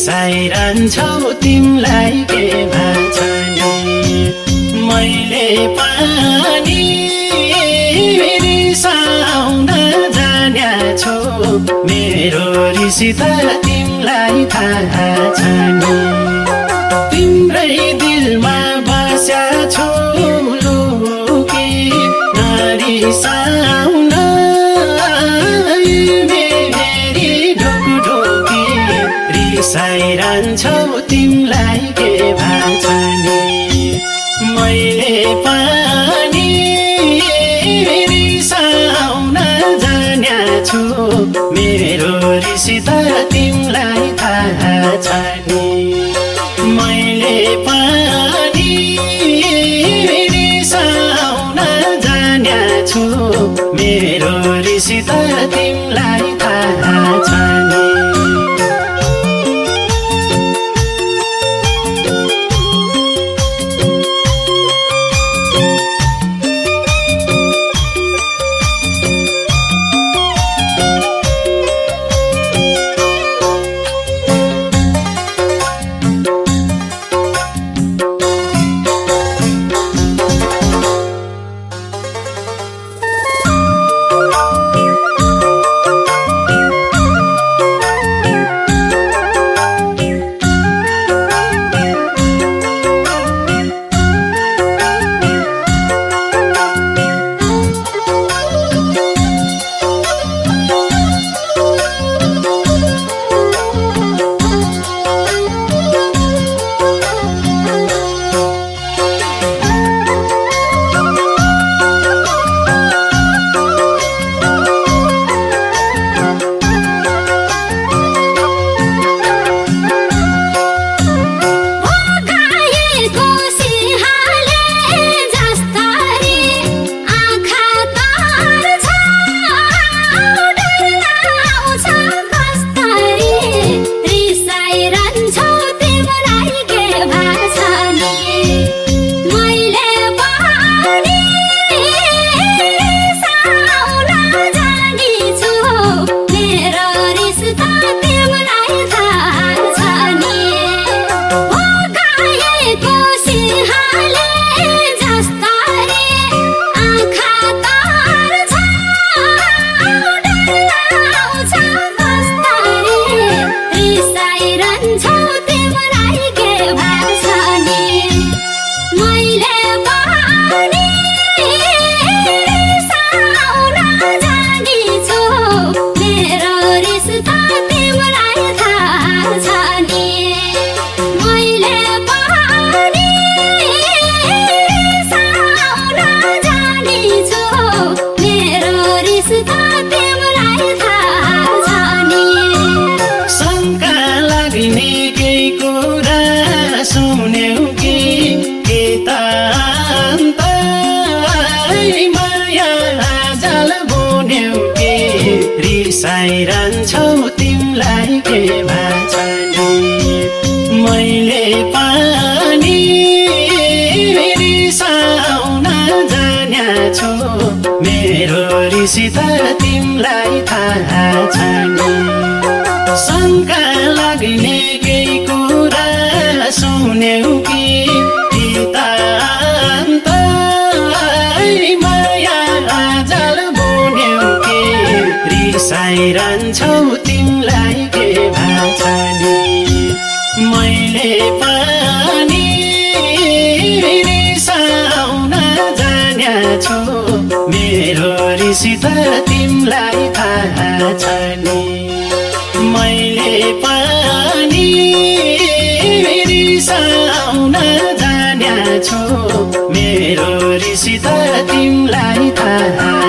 रिसाइरहन्छौ तिमीलाई के नि मैले पानी रिसाउन जान्या छु मेरो रिसी त तिमीलाई थाहा छ मेरो रिसी त तिमीलाई थाहा छ नि मैले पानी रिसाउन जान्या छु। मेरो रिसी त तिमीलाई रिसाइरहन्छौ तिमीलाई के भाछ मैले पानी रिसाउन जान्या छु मेरो रिसी त तिमीलाई थाहा छ नि शङ्का लाग्ने केही कुरा सुन्यौ कि रिसाइरहन्छौ तिमीलाई के भाषा मैले पनि रिसाउन जान्या छु मेरो रिसी त तिमीलाई थाहा छ नि। मैले पनि रिसाउन जान्या छु मेरो रिसी त तिमीलाई थाहा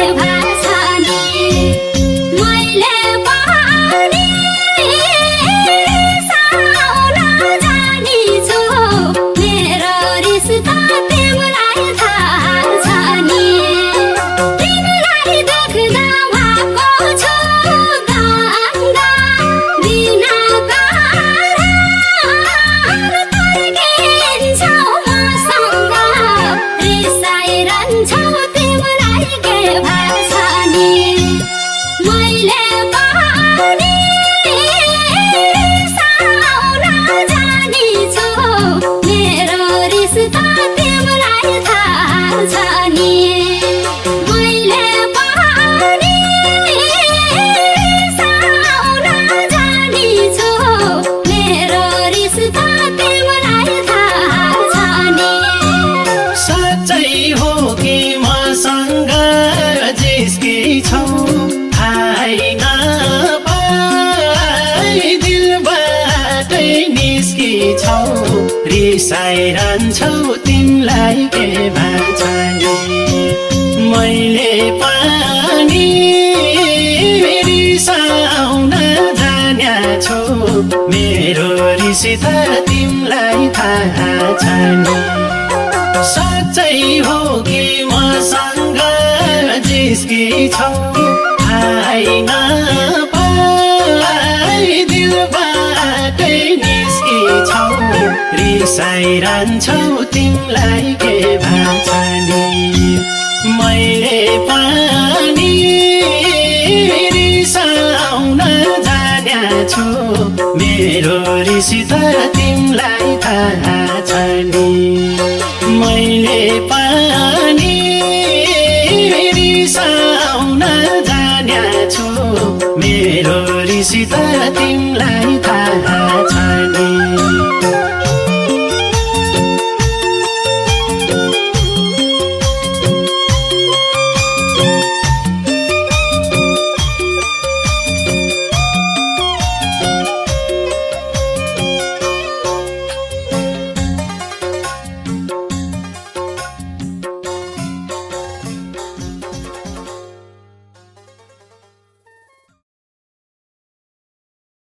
छ रिसाइरहन्छौ तिमीलाई के भन्छ मैले पनि रिसाउन जान्या छु। मेरो रिसी त तिमीलाई थाहा छ नि साँच्चै हो कि मसँग जिस्की छौ? आइन रिसाइरहन्छौ तिमीलाई के भाषा मैले पनि रिसाउन जान्या छु मेरो रिसी त तिमीलाई थाहा छ नि मैले पनि रिसाउन जान्या छु मेरो रिसी त तिमीलाई